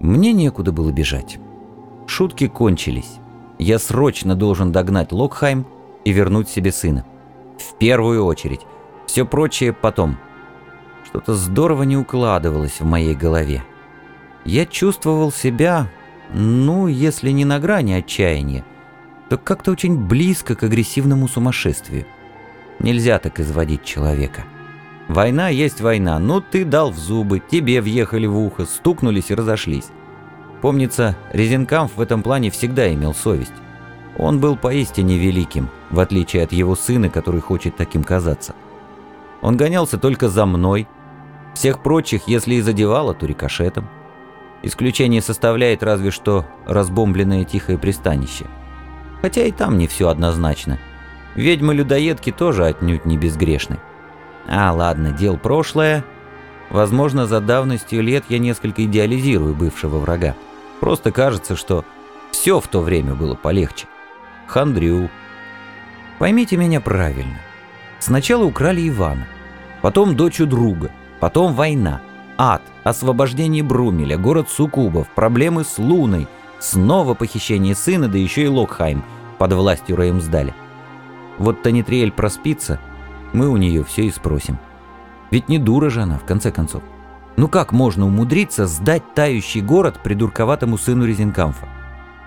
Мне некуда было бежать. Шутки кончились. Я срочно должен догнать Локхайм и вернуть себе сына. В первую очередь. Все прочее потом. Что-то здорово не укладывалось в моей голове. Я чувствовал себя, ну, если не на грани отчаяния, то как-то очень близко к агрессивному сумасшествию. Нельзя так изводить человека. Война есть война, ну ты дал в зубы, тебе въехали в ухо, стукнулись и разошлись. Помнится, Резенкамф в этом плане всегда имел совесть. Он был поистине великим, в отличие от его сына, который хочет таким казаться. Он гонялся только за мной. Всех прочих, если и задевало, то рикошетом. Исключение составляет разве что разбомбленное тихое пристанище. Хотя и там не все однозначно. Ведьмы-людоедки тоже отнюдь не безгрешны. А, ладно, дел прошлое. Возможно, за давностью лет я несколько идеализирую бывшего врага. Просто кажется, что все в то время было полегче. Хандрю. Поймите меня правильно. Сначала украли Ивана, потом дочь у друга, потом война, ад, освобождение Брумеля, город Сукубов, проблемы с Луной, снова похищение сына, да еще и Локхайм под властью Реймсдаля. Вот Танитриэль проспится, мы у нее все и спросим. Ведь не дура же она, в конце концов. Ну как можно умудриться сдать тающий город придурковатому сыну Резенкамфа?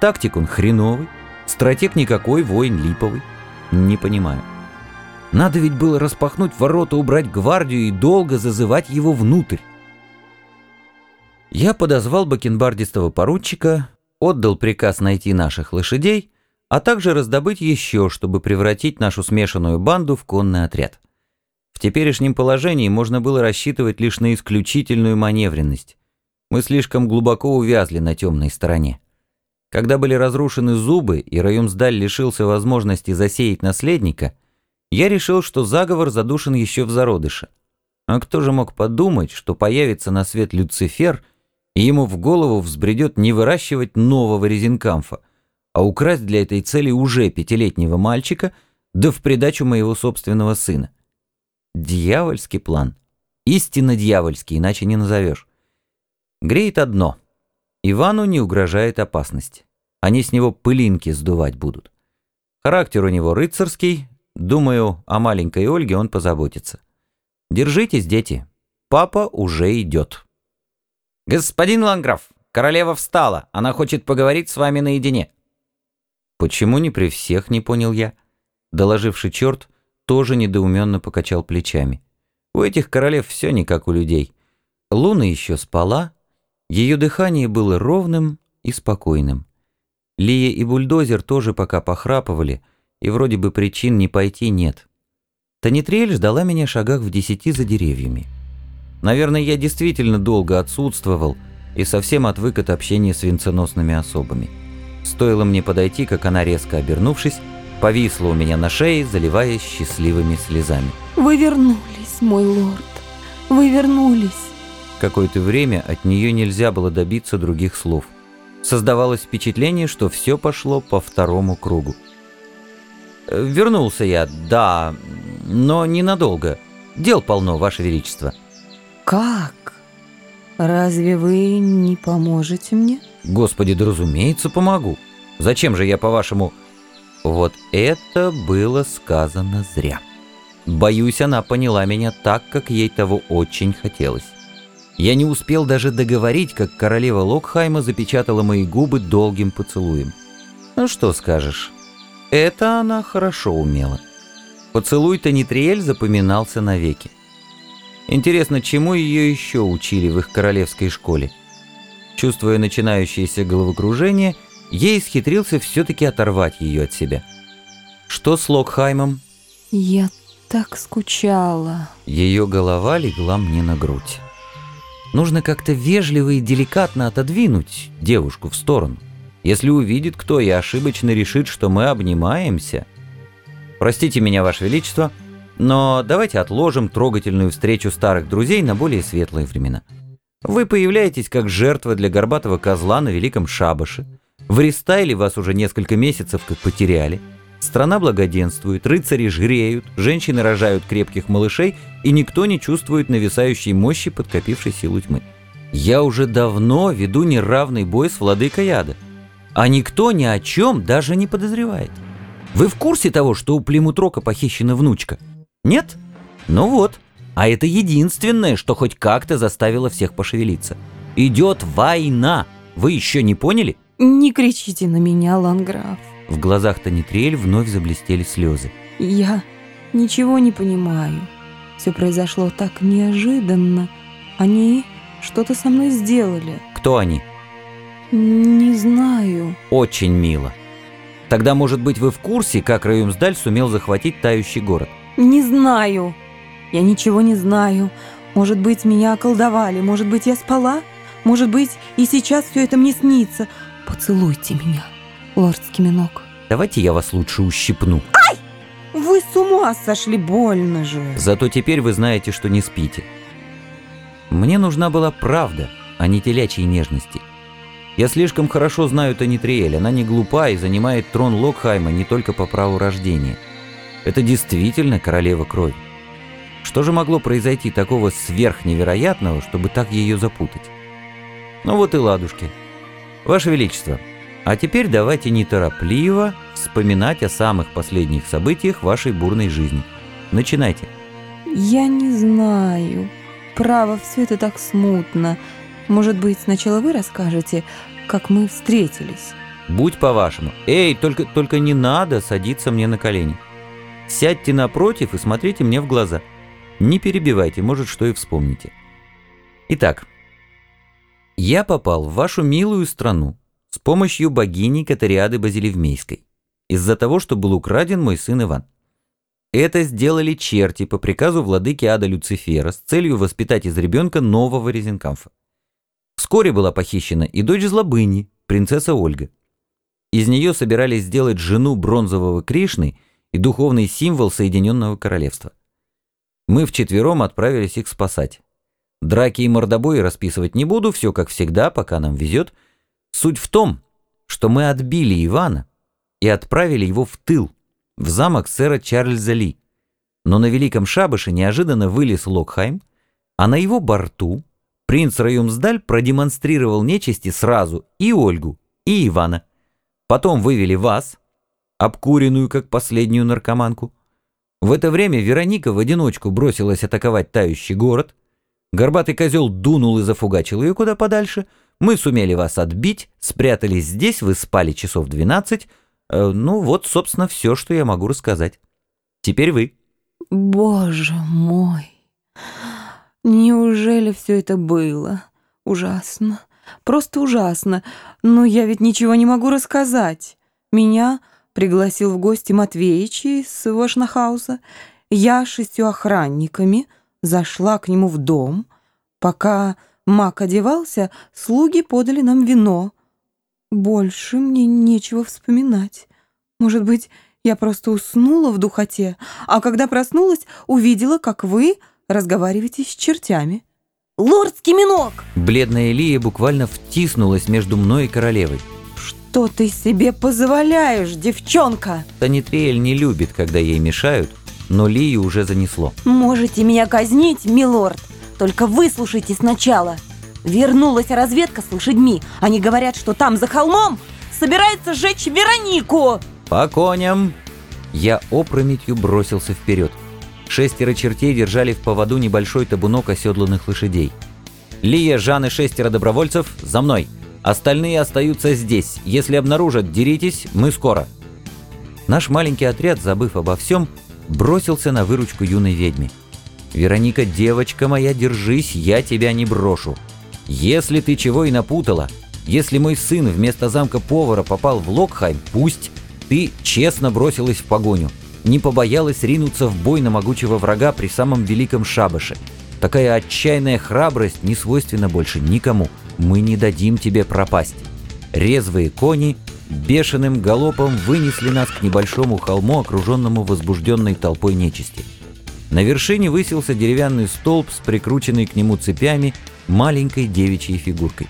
Тактик он хреновый, стратег никакой, воин липовый. Не понимаю. Надо ведь было распахнуть ворота, убрать гвардию и долго зазывать его внутрь. Я подозвал бакенбардистого поручика, отдал приказ найти наших лошадей, а также раздобыть еще, чтобы превратить нашу смешанную банду в конный отряд. В теперешнем положении можно было рассчитывать лишь на исключительную маневренность. Мы слишком глубоко увязли на темной стороне. Когда были разрушены зубы и Раюмсдаль лишился возможности засеять наследника, я решил, что заговор задушен еще в зародыше. А кто же мог подумать, что появится на свет Люцифер, и ему в голову взбредет не выращивать нового резинкамфа, а украсть для этой цели уже пятилетнего мальчика, да в придачу моего собственного сына. Дьявольский план. Истинно дьявольский, иначе не назовешь. Греет одно. Ивану не угрожает опасность. Они с него пылинки сдувать будут. Характер у него рыцарский. Думаю, о маленькой Ольге он позаботится. Держитесь, дети. Папа уже идет. «Господин Ланграф, королева встала. Она хочет поговорить с вами наедине». «Почему не при всех?» — не понял я. Доложивший черт тоже недоуменно покачал плечами. У этих королев все не как у людей. Луна еще спала, ее дыхание было ровным и спокойным. Лия и бульдозер тоже пока похрапывали, и вроде бы причин не пойти нет. Танитриэль ждала меня шагах в десяти за деревьями. Наверное, я действительно долго отсутствовал и совсем отвык от общения с венценосными особами. Стоило мне подойти, как она, резко обернувшись, повисла у меня на шее, заливаясь счастливыми слезами. «Вы вернулись, мой лорд, вы вернулись!» Какое-то время от нее нельзя было добиться других слов. Создавалось впечатление, что все пошло по второму кругу. «Э, «Вернулся я, да, но ненадолго. Дел полно, Ваше Величество». «Как? Разве вы не поможете мне?» «Господи, да разумеется, помогу. Зачем же я, по-вашему, вот это было сказано зря. Боюсь, она поняла меня так, как ей того очень хотелось. Я не успел даже договорить, как королева Локхайма запечатала мои губы долгим поцелуем. Ну что скажешь, это она хорошо умела. Поцелуй-то Нитриэль запоминался навеки. Интересно, чему ее еще учили в их королевской школе? Чувствуя начинающееся головокружение, Ей исхитрился все-таки оторвать ее от себя. Что с Локхаймом? Я так скучала. Ее голова легла мне на грудь. Нужно как-то вежливо и деликатно отодвинуть девушку в сторону. Если увидит кто и ошибочно решит, что мы обнимаемся. Простите меня, Ваше Величество, но давайте отложим трогательную встречу старых друзей на более светлые времена. Вы появляетесь как жертва для горбатого козла на Великом Шабаше – в Ристайле вас уже несколько месяцев как потеряли. Страна благоденствует, рыцари жиреют, женщины рожают крепких малышей, и никто не чувствует нависающей мощи подкопившей силу тьмы. Я уже давно веду неравный бой с владыкой яда, а никто ни о чем даже не подозревает. Вы в курсе того, что у Плимутрока похищена внучка? Нет? Ну вот. А это единственное, что хоть как-то заставило всех пошевелиться. Идет война. Вы еще не поняли? Не кричите на меня, Ланграф. В глазах Танитриэль вновь заблестели слезы. Я ничего не понимаю. Все произошло так неожиданно. Они что-то со мной сделали. Кто они? Не знаю. Очень мило. Тогда, может быть, вы в курсе, как Раюмсдаль сумел захватить тающий город? Не знаю. Я ничего не знаю. Может быть, меня околдовали. Может быть, я спала. Может быть, и сейчас все это мне снится. Поцелуйте меня, лорд Скиминок. Давайте я вас лучше ущипну. Ай! Вы с ума сошли, больно же. Зато теперь вы знаете, что не спите. Мне нужна была правда, а не телячьи нежности. Я слишком хорошо знаю Танитриэль, она не глупа и занимает трон Локхайма не только по праву рождения. Это действительно королева крови. Что же могло произойти такого сверхневероятного, чтобы так ее запутать? Ну вот и ладушки. Ваше Величество, а теперь давайте неторопливо вспоминать о самых последних событиях вашей бурной жизни. Начинайте. Я не знаю. Право, все это так смутно. Может быть, сначала вы расскажете, как мы встретились? Будь по-вашему. Эй, только, только не надо садиться мне на колени. Сядьте напротив и смотрите мне в глаза. Не перебивайте, может, что и вспомните. Итак, я попал в вашу милую страну с помощью богини Катариады Базилевмейской из-за того, что был украден мой сын Иван. Это сделали черти по приказу владыки ада Люцифера с целью воспитать из ребенка нового Резенкамфа. Вскоре была похищена и дочь Злобыни, принцесса Ольга. Из нее собирались сделать жену бронзового Кришны и духовный символ Соединенного Королевства. Мы вчетвером отправились их спасать. Драки и мордобои расписывать не буду, все как всегда, пока нам везет. Суть в том, что мы отбили Ивана и отправили его в тыл, в замок сэра Чарльза Ли. Но на Великом Шабаше неожиданно вылез Локхайм, а на его борту Принц Раюмсдаль продемонстрировал нечисти сразу и Ольгу, и Ивана. Потом вывели вас, обкуренную как последнюю наркоманку. В это время Вероника в одиночку бросилась атаковать тающий город. Горбатый козел дунул и зафугачил ее куда подальше. Мы сумели вас отбить, спрятались здесь, вы спали часов 12. Э, ну вот, собственно, все, что я могу рассказать. Теперь вы. Боже мой. Неужели все это было? Ужасно. Просто ужасно. Но я ведь ничего не могу рассказать. Меня пригласил в гости Матвеич из Вашнахауса. Я с шестью охранниками зашла к нему в дом. Пока маг одевался, слуги подали нам вино. Больше мне нечего вспоминать. Может быть, я просто уснула в духоте, а когда проснулась, увидела, как вы разговариваете с чертями. Лордский минок! Бледная Лия буквально втиснулась между мной и королевой. Что ты себе позволяешь, девчонка? Танитриэль не любит, когда ей мешают, но Лию уже занесло. Можете меня казнить, милорд, только выслушайте сначала. Вернулась разведка с лошадьми. Они говорят, что там за холмом собирается сжечь Веронику. По коням! Я опрометью бросился вперед. Шестеро чертей держали в поводу небольшой табунок оседланных лошадей. «Лия, Жан и шестеро добровольцев, за мной! Остальные остаются здесь. Если обнаружат, деритесь, мы скоро!» Наш маленький отряд, забыв обо всем, бросился на выручку юной ведьме. «Вероника, девочка моя, держись, я тебя не брошу. Если ты чего и напутала, если мой сын вместо замка повара попал в Локхайм, пусть ты честно бросилась в погоню не побоялась ринуться в бой на могучего врага при самом великом шабаше. Такая отчаянная храбрость не свойственна больше никому. Мы не дадим тебе пропасть. Резвые кони бешеным галопом вынесли нас к небольшому холму, окруженному возбужденной толпой нечисти. На вершине высился деревянный столб с прикрученной к нему цепями маленькой девичьей фигуркой.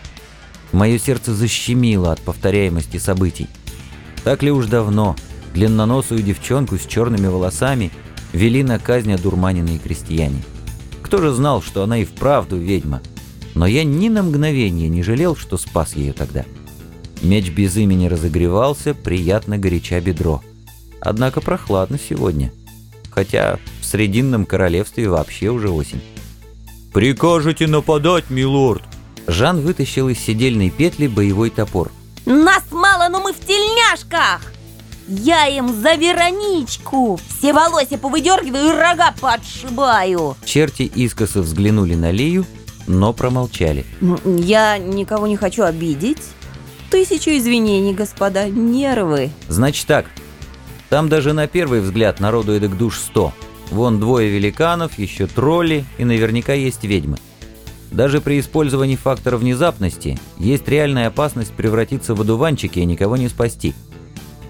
Мое сердце защемило от повторяемости событий. Так ли уж давно – длинноносую девчонку с черными волосами вели на казнь одурманенные крестьяне. Кто же знал, что она и вправду ведьма? но я ни на мгновение не жалел, что спас ее тогда. Меч без имени разогревался, приятно горяча бедро. Однако прохладно сегодня. Хотя в Срединном королевстве вообще уже осень. «Прикажете нападать, милорд?» Жан вытащил из седельной петли боевой топор. Нас мало, но мы в тельняшках! Я им за Вероничку! Все волосы повыдергиваю и рога подшибаю! Черти искоса взглянули на Лию, но промолчали. Я никого не хочу обидеть. Тысячу извинений, господа, нервы. Значит так, там даже на первый взгляд народу эдак душ сто. Вон двое великанов, еще тролли и наверняка есть ведьмы. Даже при использовании фактора внезапности есть реальная опасность превратиться в одуванчики и никого не спасти.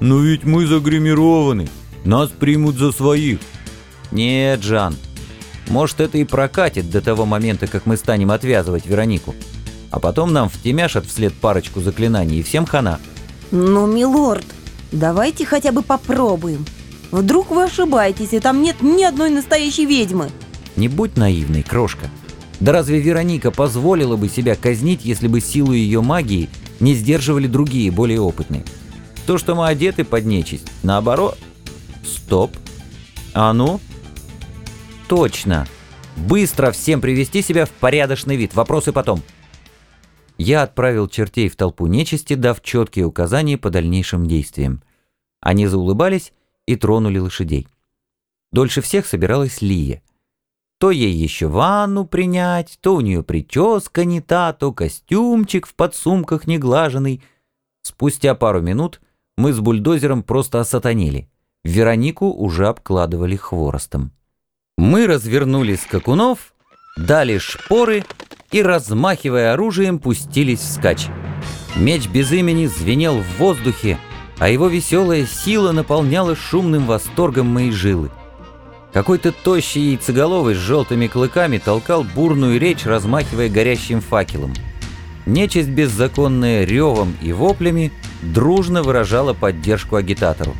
«Но ведь мы загримированы, нас примут за своих». «Нет, Жан, может это и прокатит до того момента, как мы станем отвязывать Веронику. А потом нам втемяшат вслед парочку заклинаний и всем хана». «Ну, милорд, давайте хотя бы попробуем. Вдруг вы ошибаетесь, и там нет ни одной настоящей ведьмы». «Не будь наивной, крошка. Да разве Вероника позволила бы себя казнить, если бы силу ее магии не сдерживали другие, более опытные? То, что мы одеты под нечисть, наоборот... Стоп. А ну? Точно. Быстро всем привести себя в порядочный вид. Вопросы потом. Я отправил чертей в толпу нечисти, дав четкие указания по дальнейшим действиям. Они заулыбались и тронули лошадей. Дольше всех собиралась Лия. То ей еще ванну принять, то у нее прическа не та, то костюмчик в подсумках неглаженный. Спустя пару минут мы с бульдозером просто осатанили. Веронику уже обкладывали хворостом. Мы развернули скакунов, дали шпоры и, размахивая оружием, пустились вскачь. Меч без имени звенел в воздухе, а его веселая сила наполняла шумным восторгом мои жилы. Какой-то тощий яйцеголовый с желтыми клыками толкал бурную речь, размахивая горящим факелом. Нечисть беззаконная ревом и воплями дружно выражала поддержку агитатору.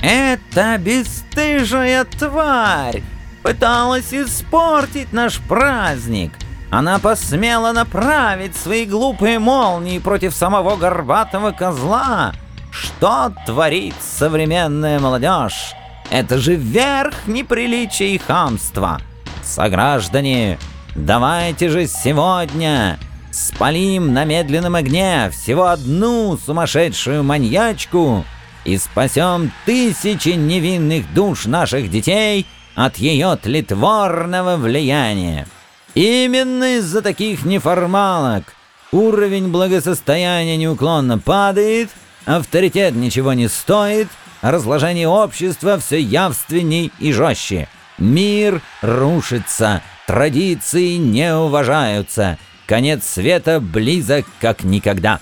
«Эта бесстыжая тварь пыталась испортить наш праздник. Она посмела направить свои глупые молнии против самого горбатого козла. Что творит современная молодежь? Это же верх неприличия и хамства. Сограждане, давайте же сегодня спалим на медленном огне всего одну сумасшедшую маньячку и спасем тысячи невинных душ наших детей от ее тлетворного влияния. Именно из-за таких неформалок уровень благосостояния неуклонно падает, авторитет ничего не стоит — разложение общества все явственней и жестче. Мир рушится, традиции не уважаются, конец света близок как никогда.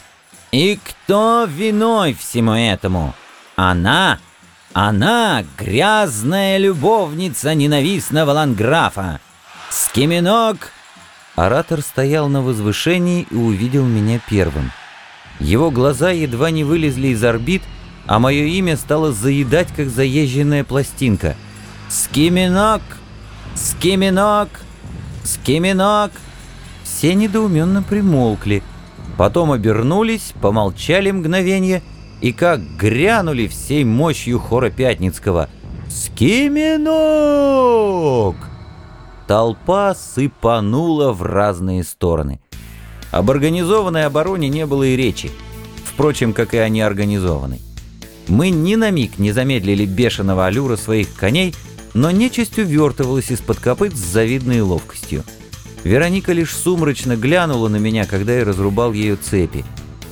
И кто виной всему этому? Она, она, грязная любовница ненавистного ланграфа. Скиминок... Оратор стоял на возвышении и увидел меня первым. Его глаза едва не вылезли из орбит, а мое имя стало заедать, как заезженная пластинка. «Скиминок! Скиминок! Скиминок!» Все недоуменно примолкли, потом обернулись, помолчали мгновение и как грянули всей мощью хора Пятницкого. «Скиминок!» Толпа сыпанула в разные стороны. Об организованной обороне не было и речи, впрочем, как и о неорганизованной. Мы ни на миг не замедлили бешеного аллюра своих коней, но нечисть увертывалась из-под копыт с завидной ловкостью. Вероника лишь сумрачно глянула на меня, когда я разрубал ее цепи.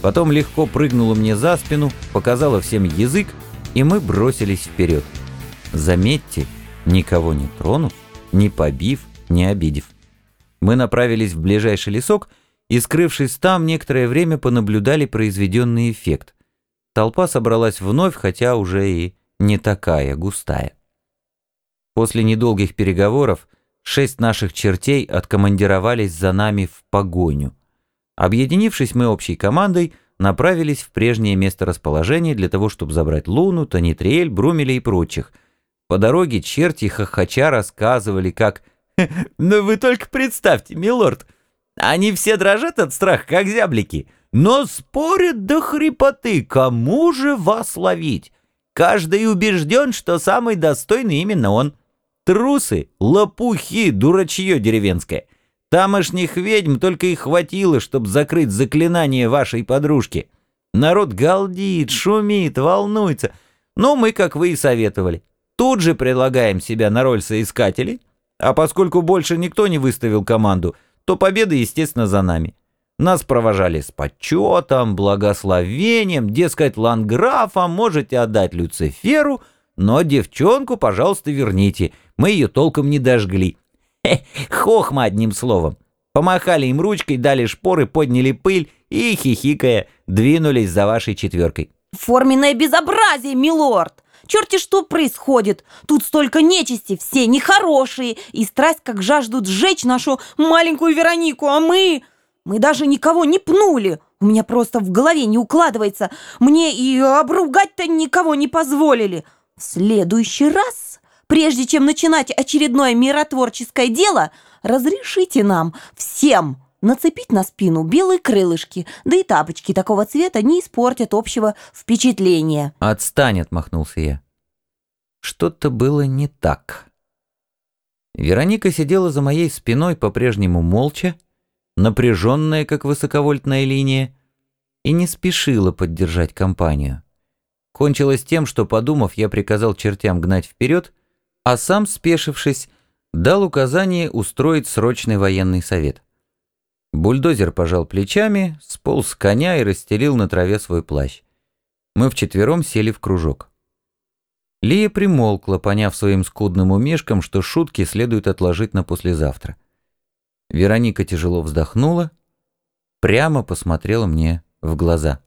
Потом легко прыгнула мне за спину, показала всем язык, и мы бросились вперед. Заметьте, никого не тронув, не побив, не обидев. Мы направились в ближайший лесок и, скрывшись там, некоторое время понаблюдали произведенный эффект. Толпа собралась вновь, хотя уже и не такая густая. После недолгих переговоров шесть наших чертей откомандировались за нами в погоню. Объединившись мы общей командой, направились в прежнее место расположения для того, чтобы забрать Луну, Танитриэль, Брумеля и прочих. По дороге черти хохоча рассказывали, как... «Ну вы только представьте, милорд, Они все дрожат от страха, как зяблики, но спорят до хрипоты, кому же вас ловить. Каждый убежден, что самый достойный именно он. Трусы, лопухи, дурачье деревенское. Тамошних ведьм только и хватило, чтобы закрыть заклинание вашей подружки. Народ галдит, шумит, волнуется. Но мы, как вы и советовали, тут же предлагаем себя на роль соискателей, а поскольку больше никто не выставил команду, то победа, естественно, за нами. Нас провожали с почетом, благословением, дескать, ланграфа можете отдать Люциферу, но девчонку, пожалуйста, верните, мы ее толком не дожгли. Хохма одним словом. Помахали им ручкой, дали шпоры, подняли пыль и, хихикая, двинулись за вашей четверкой. Форменное безобразие, милорд! Черти что происходит? Тут столько нечисти, все нехорошие, и страсть как жаждут сжечь нашу маленькую Веронику, а мы... Мы даже никого не пнули. У меня просто в голове не укладывается. Мне и обругать-то никого не позволили. В следующий раз, прежде чем начинать очередное миротворческое дело, разрешите нам всем нацепить на спину белые крылышки, да и тапочки такого цвета не испортят общего впечатления. «Отстань!» — отмахнулся я. Что-то было не так. Вероника сидела за моей спиной по-прежнему молча, напряженная, как высоковольтная линия, и не спешила поддержать компанию. Кончилось тем, что, подумав, я приказал чертям гнать вперед, а сам, спешившись, дал указание устроить срочный военный совет. Бульдозер пожал плечами, сполз с коня и расстелил на траве свой плащ. Мы вчетвером сели в кружок. Лия примолкла, поняв своим скудным умешком, что шутки следует отложить на послезавтра. Вероника тяжело вздохнула, прямо посмотрела мне в глаза.